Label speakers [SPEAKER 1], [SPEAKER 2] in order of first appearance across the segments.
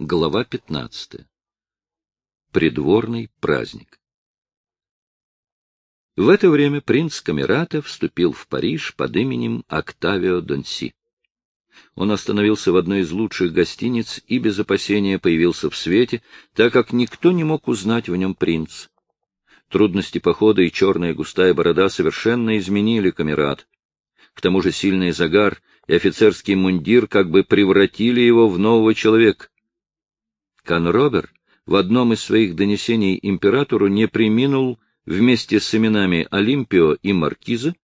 [SPEAKER 1] Глава 15. Придворный праздник. В это время принц Камерата вступил в Париж под именем Октавио Донси. Он остановился в одной из лучших гостиниц и без опасения появился в свете, так как никто не мог узнать в нем принца. Трудности похода и черная густая борода совершенно изменили Камерат. К тому же сильный загар и офицерский мундир как бы превратили его в нового человека. Канробер в одном из своих донесений императору не приминул вместе с именами Олимпио и Маркиза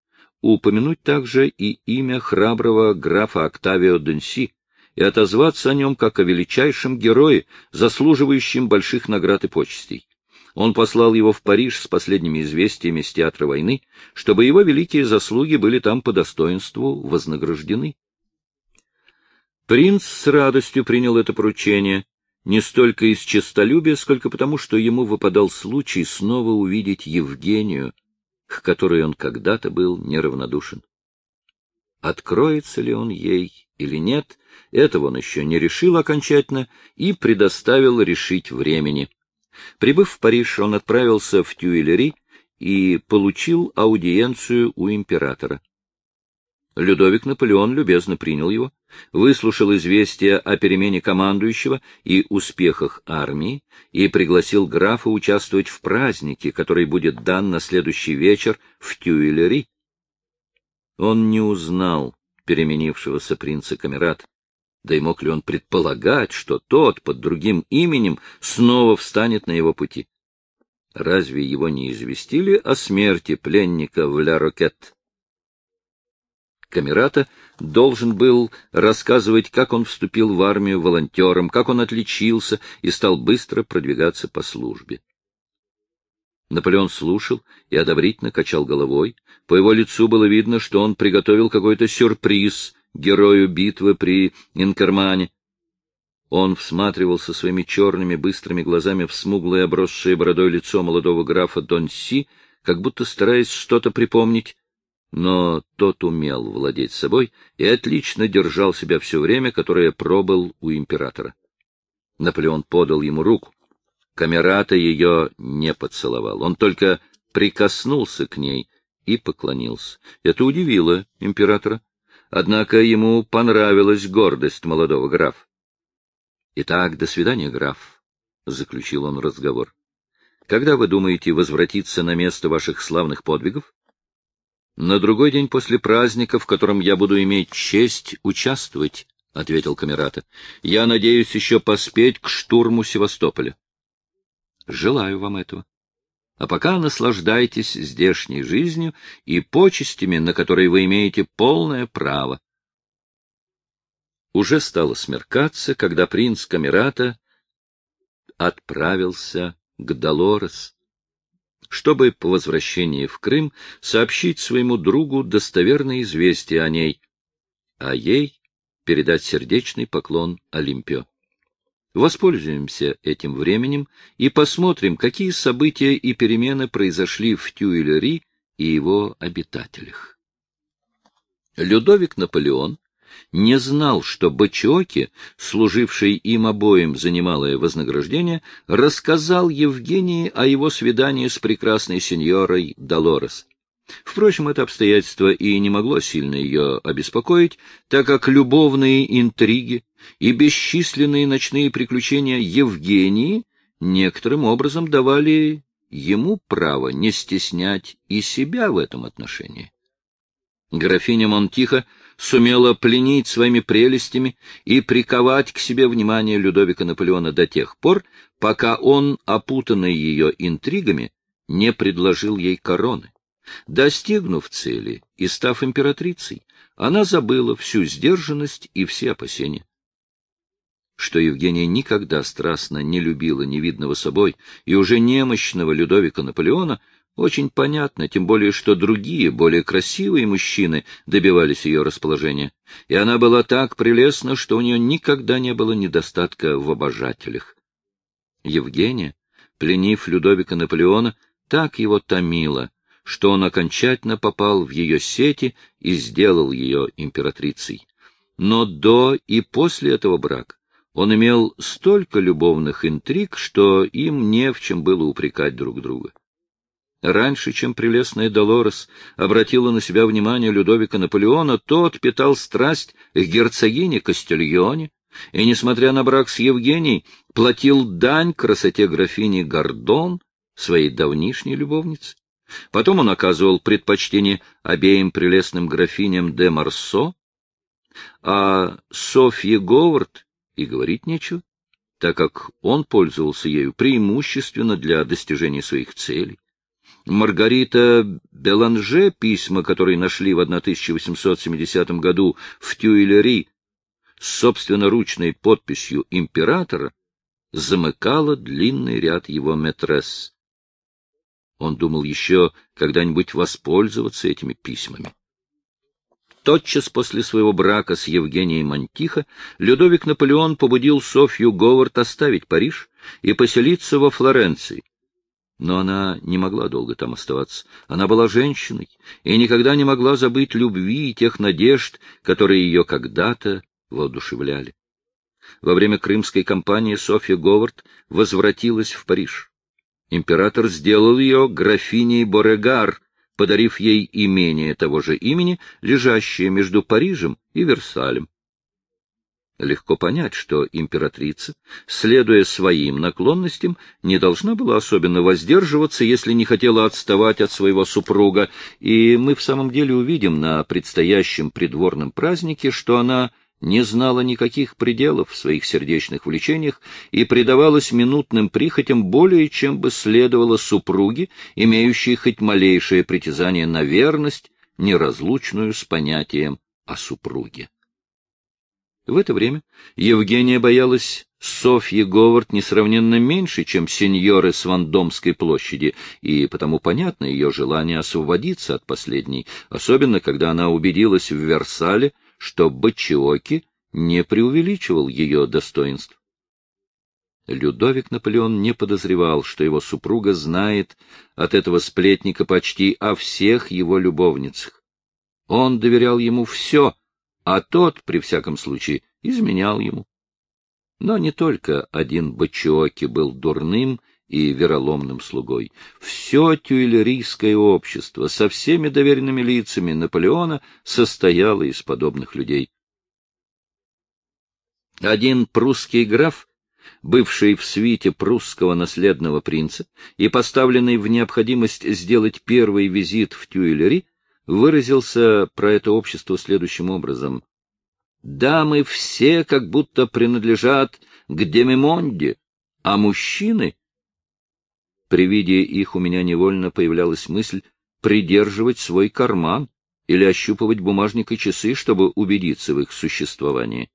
[SPEAKER 1] упомянуть также и имя храброго графа Октавио Денси и отозваться о нем как о величайшем герое, заслуживающем больших наград и почестей. Он послал его в Париж с последними известиями с театра войны, чтобы его великие заслуги были там по достоинству вознаграждены. Принц с радостью принял это поручение, не столько из честолюбия, сколько потому, что ему выпадал случай снова увидеть Евгению, к которой он когда-то был неравнодушен. Откроется ли он ей или нет, этого он еще не решил окончательно и предоставил решить времени. Прибыв в Париж, он отправился в Тюильри и получил аудиенцию у императора. Людовик Наполеон любезно принял его, выслушал известия о перемене командующего и успехах армии и пригласил графа участвовать в празднике, который будет дан на следующий вечер в Тюильри. Он не узнал переменившегося принца Камерат, да и мог ли он предполагать, что тот под другим именем снова встанет на его пути? Разве его не известили о смерти пленника в Ля-Рокет? Камерата должен был рассказывать, как он вступил в армию волонтером, как он отличился и стал быстро продвигаться по службе. Наполеон слушал и одобрительно качал головой. По его лицу было видно, что он приготовил какой-то сюрприз герою битвы при Инкермане. Он всматривался своими черными быстрыми глазами в смуглое обросшее бородой лицо молодого графа Донси, как будто стараясь что-то припомнить, но тот умел владеть собой и отлично держал себя все время, которое пробыл у императора. Наполеон подал ему руку. Камерата ее не поцеловал, он только прикоснулся к ней и поклонился. Это удивило императора. Однако ему понравилась гордость молодого графа. — Итак, до свидания, граф, — заключил он разговор. — Когда вы думаете возвратиться на место ваших славных подвигов? — На другой день после праздника, в котором я буду иметь честь участвовать, — ответил Камерата. — Я надеюсь еще поспеть к штурму Севастополя. — Желаю вам этого. А пока наслаждайтесь здешней жизнью и почестями, на которые вы имеете полное право. Уже стало смеркаться, когда принц Камерата отправился к Долорес чтобы по возвращении в Крым сообщить своему другу достоверное известие о ней, а ей передать сердечный поклон Олимпио. Воспользуемся этим временем и посмотрим, какие события и перемены произошли в Тюильри и его обитателях. Людовик Наполеон не знал, что Бачоки, служивший им обоим за немалое вознаграждение, рассказал Евгении о его свидании с прекрасной сеньорой Долорес. Впрочем, это обстоятельство и не могло сильно ее обеспокоить, так как любовные интриги и бесчисленные ночные приключения Евгении некоторым образом давали ему право не стеснять и себя в этом отношении. Графиня Монтиха сумела пленить своими прелестями и приковать к себе внимание Людовика Наполеона до тех пор, пока он, опутанный ее интригами, не предложил ей короны. Достигнув цели и став императрицей, она забыла всю сдержанность и все опасения. Что Евгения никогда страстно не любила невидного собой и уже немощного Людовика Наполеона — очень понятно, тем более, что другие, более красивые мужчины добивались ее расположения, и она была так прелестна, что у нее никогда не было недостатка в обожателях. Евгения, пленив Людовика Наполеона, так его томила, что он окончательно попал в ее сети и сделал ее императрицей. Но до и после этого брака он имел столько любовных интриг, что им не в чем было упрекать друг друга. Раньше, чем прелестная Долорес обратила на себя внимание Людовика Наполеона, тот питал страсть к герцогине Кастильоне, и, несмотря на брак с Евгенией, платил дань красоте графини Гордон, своей давнишней любовнице. Потом он оказывал предпочтение обеим прелестным графиням де Марсо, а Софье Говард и говорить нечего, так как он пользовался ею преимущественно для достижения своих целей. Маргарита Беланже, письма, которые нашли в 1870 году в Тюильри с собственноручной подписью императора, замыкала длинный ряд его метрес. Он думал еще когда-нибудь воспользоваться этими письмами. Тотчас после своего брака с Евгенией Мантихо Людовик Наполеон побудил Софью Говард оставить Париж и поселиться во Флоренции. Но она не могла долго там оставаться. Она была женщиной и никогда не могла забыть любви и тех надежд, которые ее когда-то воодушевляли. Во время крымской кампании Софья Говард возвратилась в Париж. Император сделал ее графиней Борегар, подарив ей имение того же имени, лежащее между Парижем и Версалем. Легко понять, что императрица, следуя своим наклонностям, не должна была особенно воздерживаться, если не хотела отставать от своего супруга, и мы в самом деле увидим на предстоящем придворном празднике, что она не знала никаких пределов в своих сердечных влечениях и предавалась минутным прихотям более, чем бы следовало супруге, имеющей хоть малейшее притязание на верность, неразлучную с понятием о супруге. В это время Евгения боялась Софьи Говард несравненно меньше, чем сеньоры с Вандомской площади, и потому понятно ее желание освободиться от последней, особенно когда она убедилась в Версале, что Бачиоки не преувеличивал ее достоинств. Людовик Наполеон не подозревал, что его супруга знает от этого сплетника почти о всех его любовницах. Он доверял ему все — а тот, при всяком случае, изменял ему. Но не только один Бачиоки был дурным и вероломным слугой. Все тюильрийское общество со всеми доверенными лицами Наполеона состояло из подобных людей. Один прусский граф, бывший в свите прусского наследного принца и поставленный в необходимость сделать первый визит в Тюильри, выразился про это общество следующим образом. «Дамы все как будто принадлежат к Демимонде, а мужчины...» При виде их у меня невольно появлялась мысль придерживать свой карман или ощупывать бумажник и часы, чтобы убедиться в их существовании.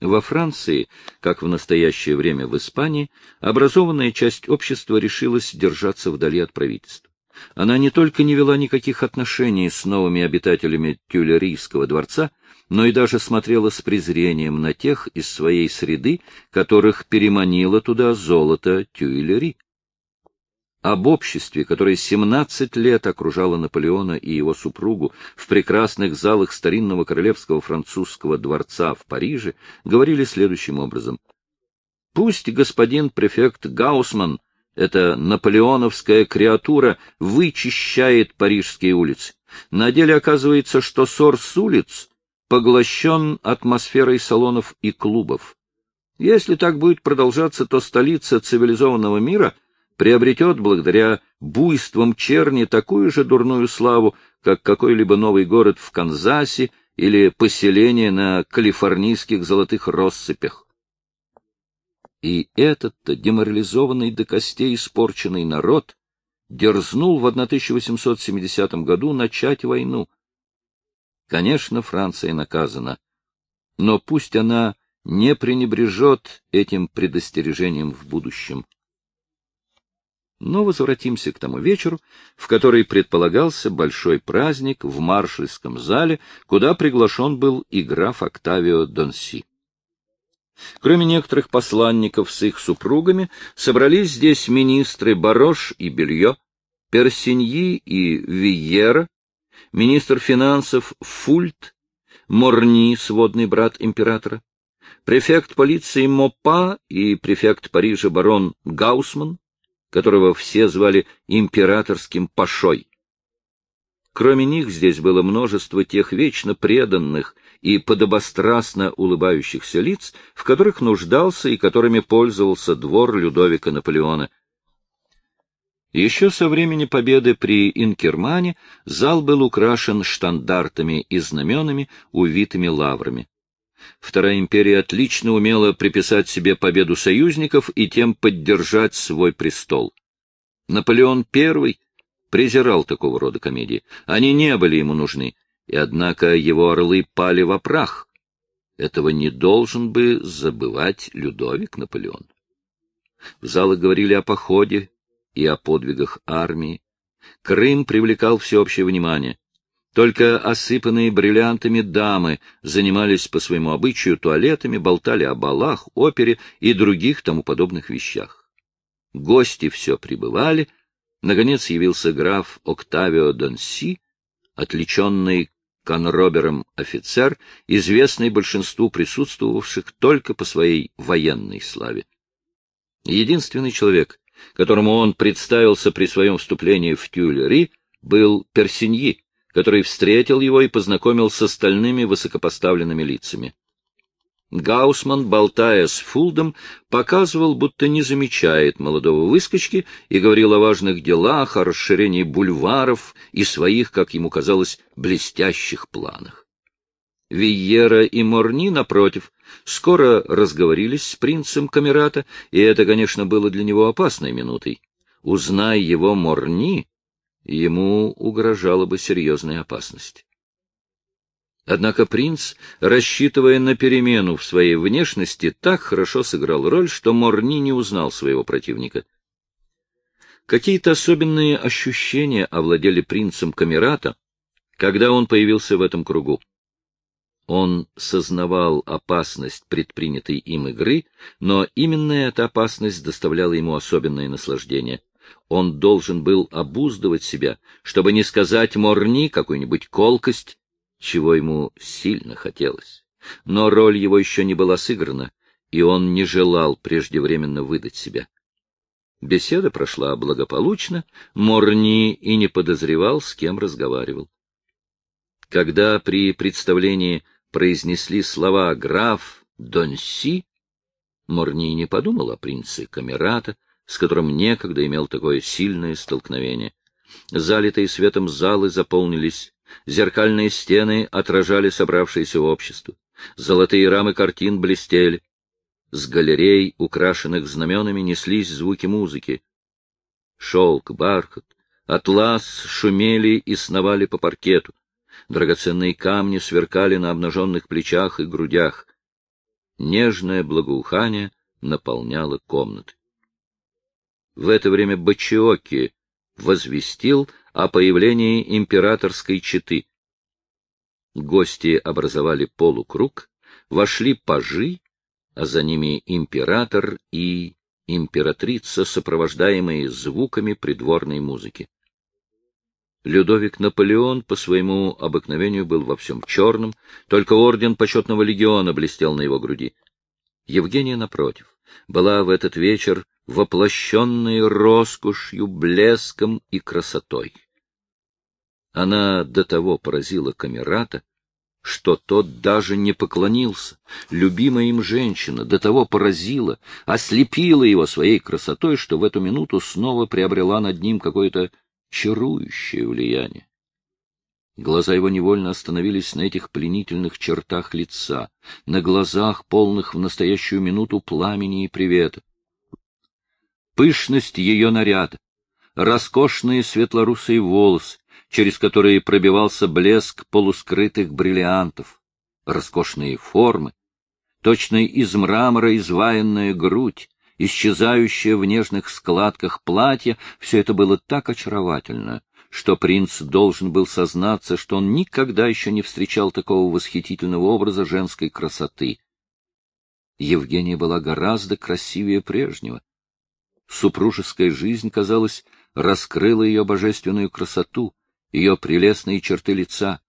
[SPEAKER 1] Во Франции, как в настоящее время в Испании, образованная часть общества решилась держаться вдали от правительства. Она не только не вела никаких отношений с новыми обитателями Тюлерийского дворца, но и даже смотрела с презрением на тех из своей среды, которых переманило туда золото Тюильри. Об обществе, которое 17 лет окружало Наполеона и его супругу в прекрасных залах старинного королевского французского дворца в Париже, говорили следующим образом. Пусть господин префект Гаусман эта наполеоновская креатура вычищает парижские улицы. На деле оказывается, что ссор с улиц поглощен атмосферой салонов и клубов. Если так будет продолжаться, то столица цивилизованного мира приобретет благодаря буйствам черни такую же дурную славу, как какой-либо новый город в Канзасе или поселение на калифорнийских золотых россыпях. И этот-то деморализованный до костей испорченный народ дерзнул в 1870 году начать войну. Конечно, Франция наказана, но пусть она не пренебрежет этим предостережением в будущем. Но возвратимся к тому вечеру, в который предполагался большой праздник в маршальском зале, куда приглашен был и граф Октавио Донси. Кроме некоторых посланников с их супругами, собрались здесь министры Барош и Белье, Персиньи и Виера, министр финансов Фульт, Морни, сводный брат императора, префект полиции Мопа и префект Парижа барон Гаусман, которого все звали императорским пашой. Кроме них здесь было множество тех вечно преданных и подобострастно улыбающихся лиц, в которых нуждался и которыми пользовался двор Людовика Наполеона. Еще со времени победы при Инкермане зал был украшен штандартами и знаменами, увитыми лаврами. Вторая империя отлично умела приписать себе победу союзников и тем поддержать свой престол. Наполеон I презирал такого рода комедии. Они не были ему нужны, и однако его орлы пали во прах. Этого не должен бы забывать Людовик Наполеон. В залах говорили о походе и о подвигах армии. Крым привлекал всеобщее внимание. Только осыпанные бриллиантами дамы занимались по своему обычаю туалетами, болтали о балах, опере и других тому подобных вещах. Гости все прибывали. Наконец явился граф Октавио Донси, отличенный конробером офицер, известный большинству присутствовавших только по своей военной славе. Единственный человек, которому он представился при своем вступлении в Тюльри, был Персиньи, который встретил его и познакомил с остальными высокопоставленными лицами. Гаусман, болтая с Фулдом, показывал, будто не замечает молодого выскочки и говорил о важных делах, о расширении бульваров и своих, как ему казалось, блестящих планах. Виера и Морни, напротив, скоро разговорились с принцем Камерата, и это, конечно, было для него опасной минутой. Узнай его Морни, ему угрожала бы серьезная опасность. Однако принц, рассчитывая на перемену в своей внешности, так хорошо сыграл роль, что Морни не узнал своего противника. Какие-то особенные ощущения овладели принцем Камерата, когда он появился в этом кругу. Он сознавал опасность предпринятой им игры, но именно эта опасность доставляла ему особенное наслаждение. Он должен был обуздывать себя, чтобы не сказать Морни какую-нибудь колкость, чего ему сильно хотелось. Но роль его еще не была сыграна, и он не желал преждевременно выдать себя. Беседа прошла благополучно, Морни и не подозревал, с кем разговаривал. Когда при представлении произнесли слова «граф Донси», Морни не подумал о принце Камерата, с которым некогда имел такое сильное столкновение. Залитые светом залы заполнились, зеркальные стены отражали собравшееся общество, золотые рамы картин блестели. С галерей, украшенных знаменами, неслись звуки музыки. Шелк, бархат, атлас шумели и сновали по паркету. Драгоценные камни сверкали на обнаженных плечах и грудях. Нежное благоухание наполняло комнаты. В это время Бачиоки возвестил о появлении императорской четы. Гости образовали полукруг, вошли пажи, а за ними император и императрица, сопровождаемые звуками придворной музыки. Людовик Наполеон по своему обыкновению был во всем черном, только орден почетного легиона блестел на его груди. Евгения, напротив, была в этот вечер воплощенной роскошью, блеском и красотой. Она до того поразила Камерата, что тот даже не поклонился. Любимая им женщина до того поразила, ослепила его своей красотой, что в эту минуту снова приобрела над ним какое-то чарующее влияние. Глаза его невольно остановились на этих пленительных чертах лица, на глазах, полных в настоящую минуту пламени и привета пышность ее наряда, роскошные светлорусые волосы, через которые пробивался блеск полускрытых бриллиантов, роскошные формы, точно из мрамора изваянная грудь, исчезающая в нежных складках платья, все это было так очаровательно, что принц должен был сознаться, что он никогда еще не встречал такого восхитительного образа женской красоты. Евгения была гораздо красивее прежнего. Супружеская жизнь, казалось, раскрыла ее божественную красоту, ее прелестные черты лица.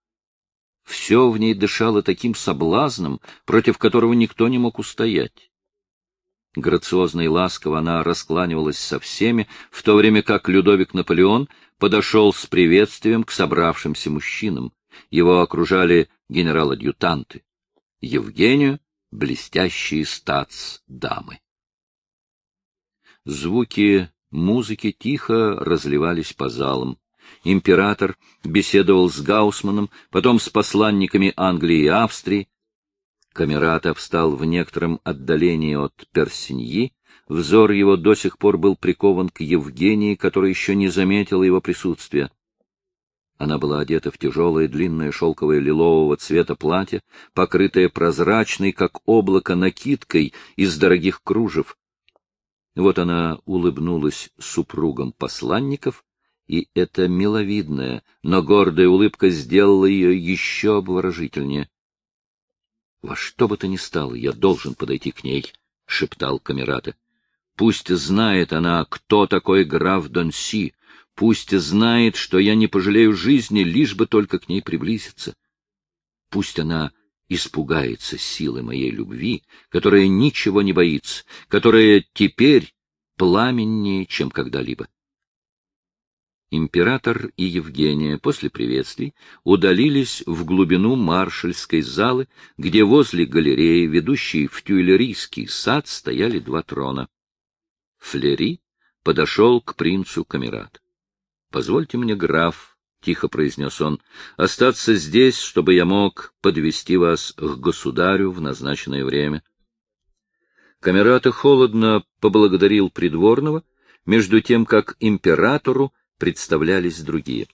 [SPEAKER 1] Все в ней дышало таким соблазном, против которого никто не мог устоять. Грациозно и ласково она раскланивалась со всеми, в то время как Людовик Наполеон подошел с приветствием к собравшимся мужчинам. Его окружали генерал-адъютанты. Евгению — блестящие стац-дамы. Звуки музыки тихо разливались по залам. Император беседовал с Гаусманом, потом с посланниками Англии и Австрии. Камерата встал в некотором отдалении от Персиньи. Взор его до сих пор был прикован к Евгении, которая еще не заметила его присутствия. Она была одета в тяжелое длинное шелковое лилового цвета платье, покрытое прозрачной, как облако, накидкой из дорогих кружев. Вот она улыбнулась супругам посланников, и эта миловидная, но гордая улыбка сделала ее еще обворожительнее. — Во что бы то ни стало, я должен подойти к ней, — шептал Камерата. — Пусть знает она, кто такой граф Донси, пусть знает, что я не пожалею жизни, лишь бы только к ней приблизиться. Пусть она испугается силы моей любви, которая ничего не боится, которая теперь пламеннее, чем когда-либо. Император и Евгения после приветствий удалились в глубину маршальской залы, где возле галереи, ведущей в Тюильрийский сад, стояли два трона. Флери подошел к принцу Камерат. — Позвольте мне, граф, — тихо произнес он, — остаться здесь, чтобы я мог подвести вас к государю в назначенное время. Камерата холодно поблагодарил придворного, между тем как императору представлялись другие.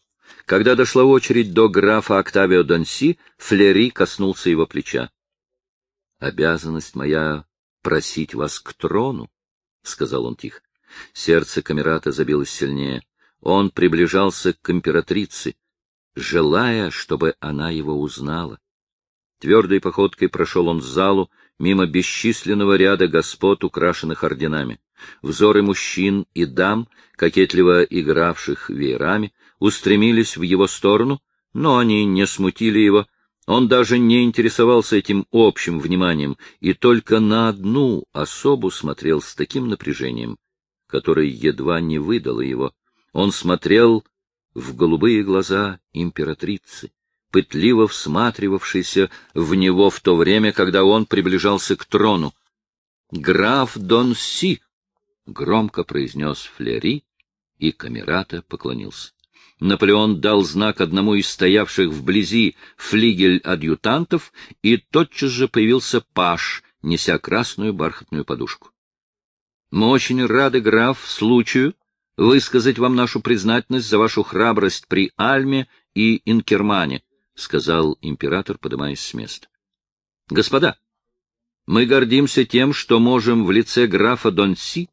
[SPEAKER 1] Когда дошла очередь до графа Октавио Донси, Флери коснулся его плеча. — Обязанность моя просить вас к трону, — сказал он тихо. Сердце Камерата забилось сильнее. Он приближался к императрице, желая, чтобы она его узнала. Твердой походкой прошел он в залу, мимо бесчисленного ряда господ, украшенных орденами. Взоры мужчин и дам, кокетливо игравших веерами, устремились в его сторону, но они не смутили его. Он даже не интересовался этим общим вниманием и только на одну особу смотрел с таким напряжением, которое едва не выдало его. Он смотрел в голубые глаза императрицы, пытливо всматривавшейся в него в то время, когда он приближался к трону. «Граф Дон Си!» — громко произнес Флери, и Камерата поклонился. Наполеон дал знак одному из стоявших вблизи флигель-адъютантов, и тотчас же появился паш, неся красную бархатную подушку. — Мы очень рады, граф, случаю высказать вам нашу признательность за вашу храбрость при Альме и Инкермане, — сказал император, поднимаясь с места. — Господа, мы гордимся тем, что можем в лице графа Донси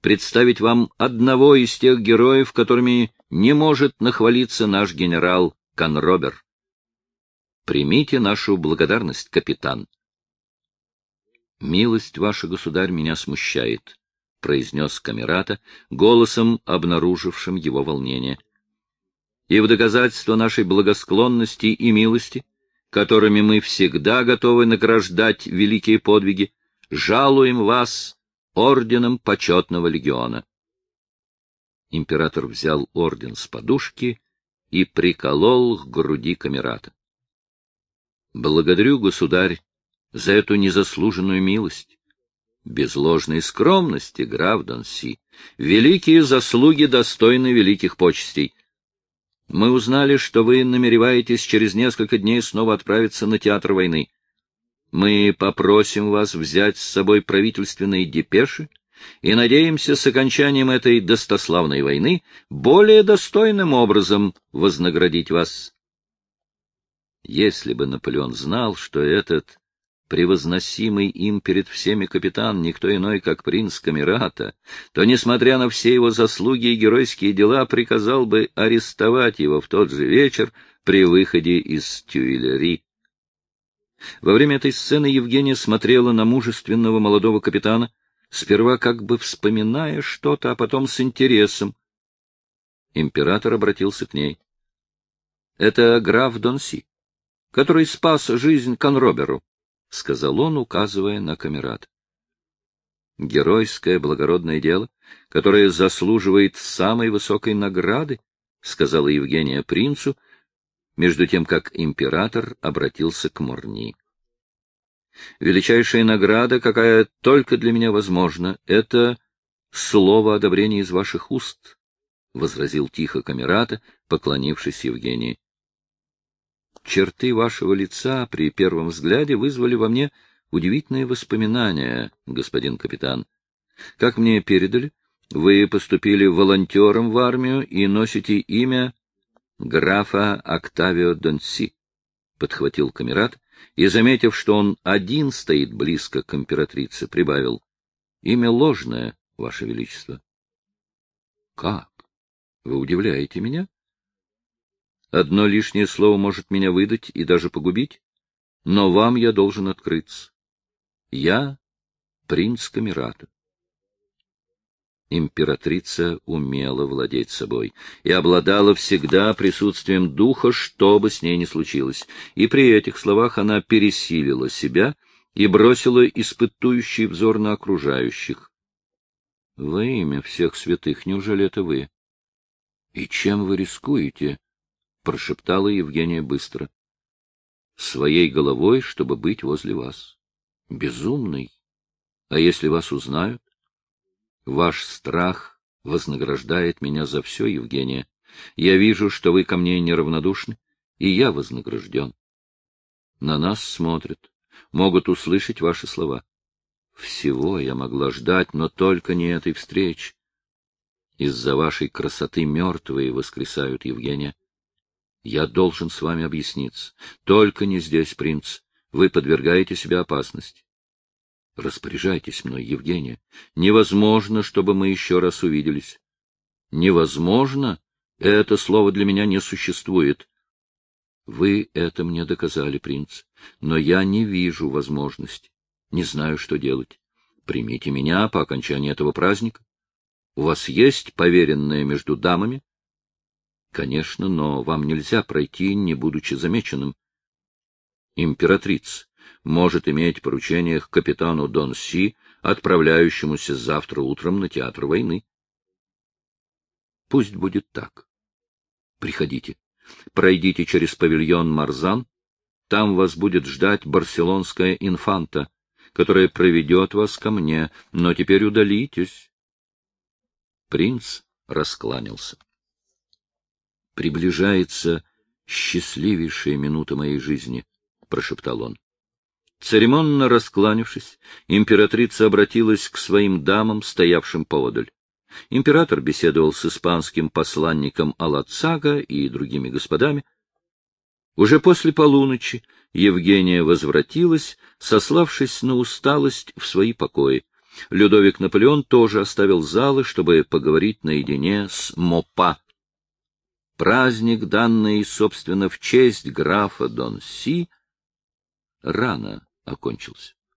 [SPEAKER 1] представить вам одного из тех героев, которыми не может нахвалиться наш генерал Конробер. Примите нашу благодарность, капитан. Милость ваша, государь, меня смущает, — произнес Камерата, голосом, обнаружившим его волнение. И в доказательство нашей благосклонности и милости, которыми мы всегда готовы награждать великие подвиги, жалуем вас орденом почетного легиона. Император взял орден с подушки и приколол к груди камерата. Благодарю, государь, за эту незаслуженную милость. Без ложной скромности, граф Донси, великие заслуги достойны великих почестей. Мы узнали, что вы намереваетесь через несколько дней снова отправиться на театр войны. Мы попросим вас взять с собой правительственные депеши и надеемся с окончанием этой достославной войны более достойным образом вознаградить вас. Если бы Наполеон знал, что этот превозносимый им перед всеми капитан никто иной, как принц Камерата, то, несмотря на все его заслуги и геройские дела, приказал бы арестовать его в тот же вечер при выходе из Тюильри. Во время этой сцены Евгения смотрела на мужественного молодого капитана, сперва как бы вспоминая что-то, а потом с интересом. Император обратился к ней. — Это граф Донси. который спас жизнь Конроберу, — сказал он, указывая на камерат. Геройское благородное дело, которое заслуживает самой высокой награды, — сказала Евгения принцу, между тем как император обратился к Морни. Величайшая награда, какая только для меня возможна, — это слово одобрения из ваших уст, — возразил тихо камерата, поклонившись Евгении. Черты вашего лица при первом взгляде вызвали во мне удивительные воспоминания, господин капитан. Как мне передали, вы поступили волонтером в армию и носите имя графа Октавио Донси, — подхватил камерат, и, заметив, что он один стоит близко к императрице, прибавил, — имя ложное, ваше величество. — Как? Вы удивляете меня? Одно лишнее слово может меня выдать и даже погубить, но вам я должен открыться. Я принц Камерата. Императрица умела владеть собой и обладала всегда присутствием духа, что бы с ней ни случилось, и при этих словах она пересилила себя и бросила испытующий взор на окружающих. — Во имя всех святых, неужели это вы? — И чем вы рискуете? — прошептала Евгения быстро. — Своей головой, чтобы быть возле вас. Безумный. А если вас узнают? Ваш страх вознаграждает меня за все, Евгения. Я вижу, что вы ко мне неравнодушны, и я вознагражден. На нас смотрят, могут услышать ваши слова. Всего я могла ждать, но только не этой встречи. Из-за вашей красоты мертвые воскресают, Евгения. Я должен с вами объясниться. Только не здесь, принц. Вы подвергаете себя опасности. Распоряжайтесь мной, Евгения. Невозможно, чтобы мы еще раз увиделись. Невозможно? Это слово для меня не существует. Вы это мне доказали, принц, но я не вижу возможности. Не знаю, что делать. Примите меня по окончании этого праздника. У вас есть поверенное между дамами? Конечно, но вам нельзя пройти, не будучи замеченным. Императрица, может иметь поручение к капитану Дон Си, отправляющемуся завтра утром на театр войны. Пусть будет так. Приходите. Пройдите через павильон Марзан. Там вас будет ждать барселонская инфанта, которая проведет вас ко мне, но теперь удалитесь. Принц раскланялся. Приближается счастливейшая минута моей жизни, — прошептал он. Церемонно раскланившись, императрица обратилась к своим дамам, стоявшим поодаль. Император беседовал с испанским посланником Алацага и другими господами. Уже после полуночи Евгения возвратилась, сославшись на усталость в свои покои. Людовик Наполеон тоже оставил залы, чтобы поговорить наедине с Мопа. Праздник, данный, собственно, в честь графа Дон Си, рано окончился.